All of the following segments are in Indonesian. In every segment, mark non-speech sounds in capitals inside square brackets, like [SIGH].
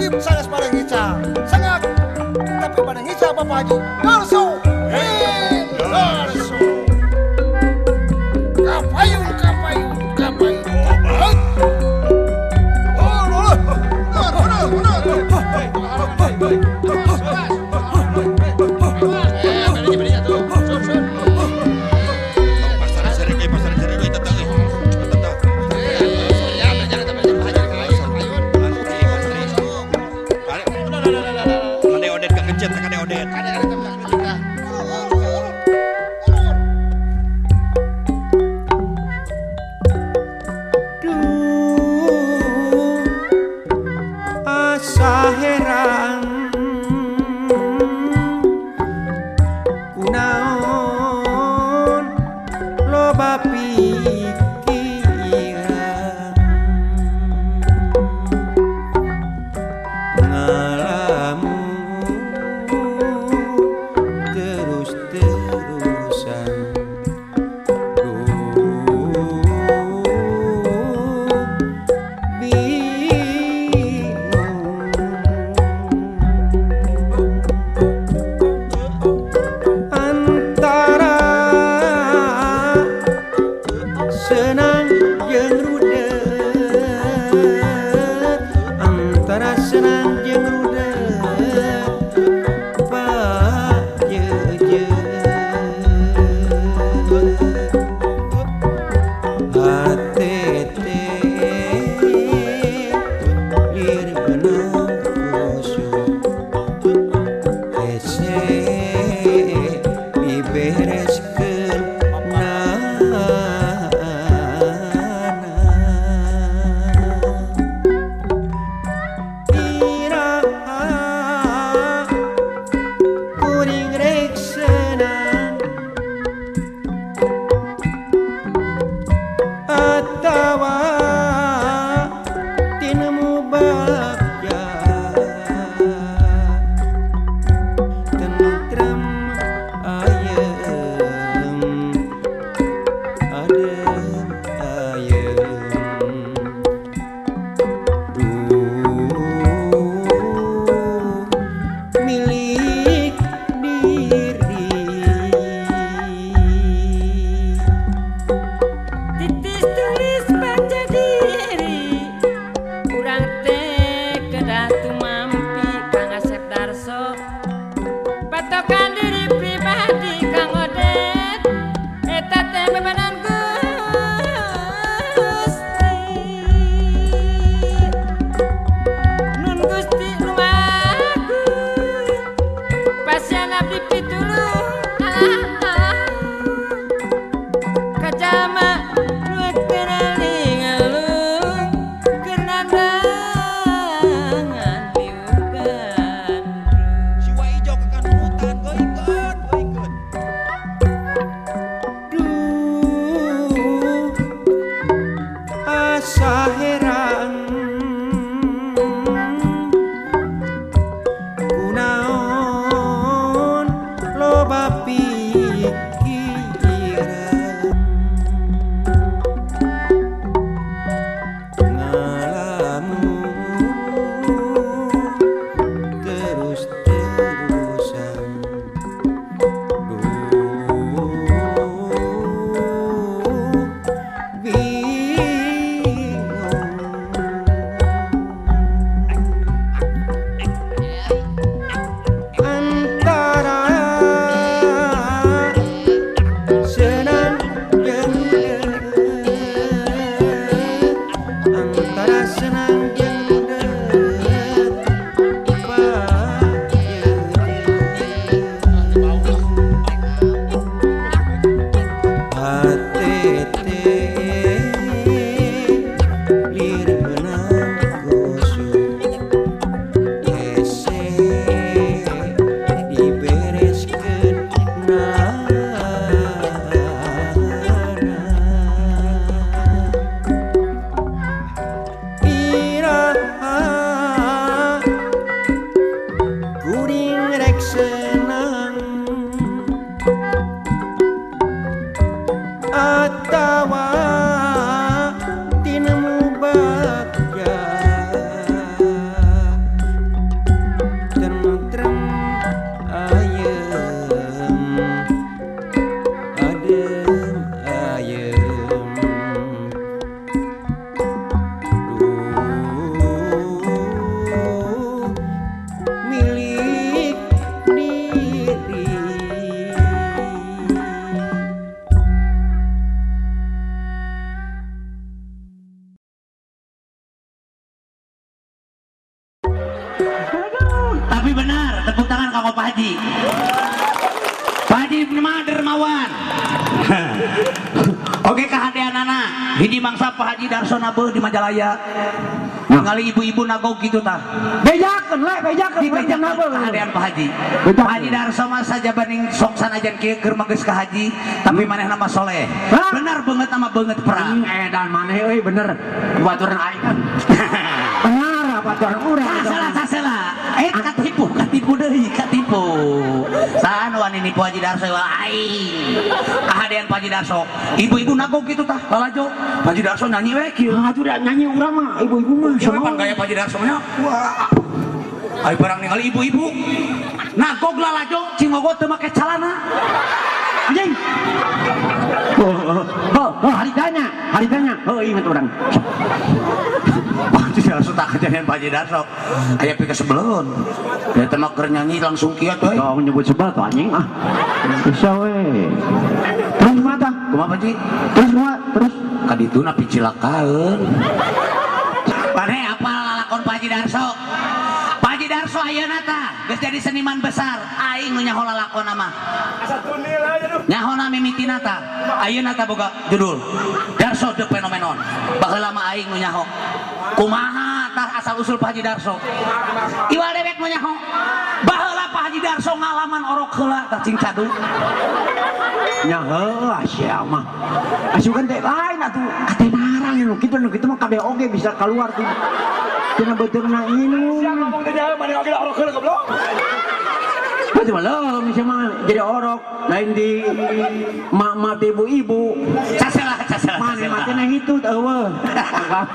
tapi sanes sepadan ngica sangat tapi pada ngica bapak haji. around. Kanggo Pak Haji. Pak Haji dermawan. [LAUGHS] Oke kahadean anak, hiji mangsa Pak Haji Darsono di Majalaya. Ningali ibu-ibu nagog gitu tah. bejakeun we bejakeun kenapa? kahadean Pak Haji. Pak Haji Darso mah saja banding sok sanajan kieu keur mageus ka haji, tapi maneh nama soleh. Benar banget nama banget perang. Anjing edan maneh euy bener baturan aing kan [LAUGHS] benar baturan. Eh katipu, katipu deui, katipu. Saan wani nipu Haji Darso aing. Kahadean Pak Haji Darso. Ibu-ibu nagog gitu tah, lalajo. Pak Haji Darso nyanyi we kieu. Ah, tuh dah nyanyi urang mah ibu-ibu mah sama pan gaya Pak Haji Darso nya? Wah. Ay barang ningali ibu-ibu. Nagog lalajo, cingogo teu make calana. anjing oh oh oh, oh haritanya haritanya oh ingat orang Itu Darso tak kejadian Pak Haji Darso. Aya pika sebelum. Dia mah keur nyanyi langsung kieu tuh. kau menyebut sebal tuh anjing ah bisa we terus mata Pak Haji? terus mua terus Kaditu napi cilakaeun. Paneh apa lalakon Pak Haji Darso? Pak Haji Darso ayeuna tah geus jadi seniman besar. Aing nu nyaho lalakon mah. Nyahona mimitina tah. Ayeuna tah boga judul Darso the Phenomenon. Baheula mah aing nu nyaho. Kumaha? Tah asal usul Pak Haji Darso? Iwal dewek nu nyaho. Baheula Pak Haji Darso ngalaman orok heula tah cing cadu. nya heuh sia mah. Asukan teh lain atuh. Katenarang nu kitu nu kitu mah kabeh oge bisa keluar tuh. Tina beuteungna ini Itu belum bisa mah jadi orok. Lain di mak-mak ibu-ibu itu eueuh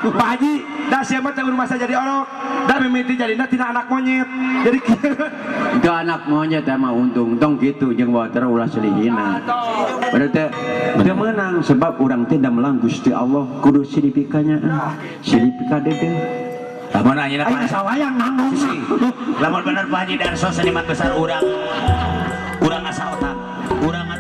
Pak Haji, dah siapa tahu rumah saya jadi orok, dan mimiti jadi tina anak monyet. Jadi itu anak monyet mah untung. Tong gitu jeung water ulah selihina. Teh teu menang sebab urang teh da melang Gusti Allah. Kudu silipikanya. Silipika dede Lamun ayeuna ayo Pak sawayang nanggung. Lamun bener Pak Haji Darso seniman besar urang urang asa otak. Urang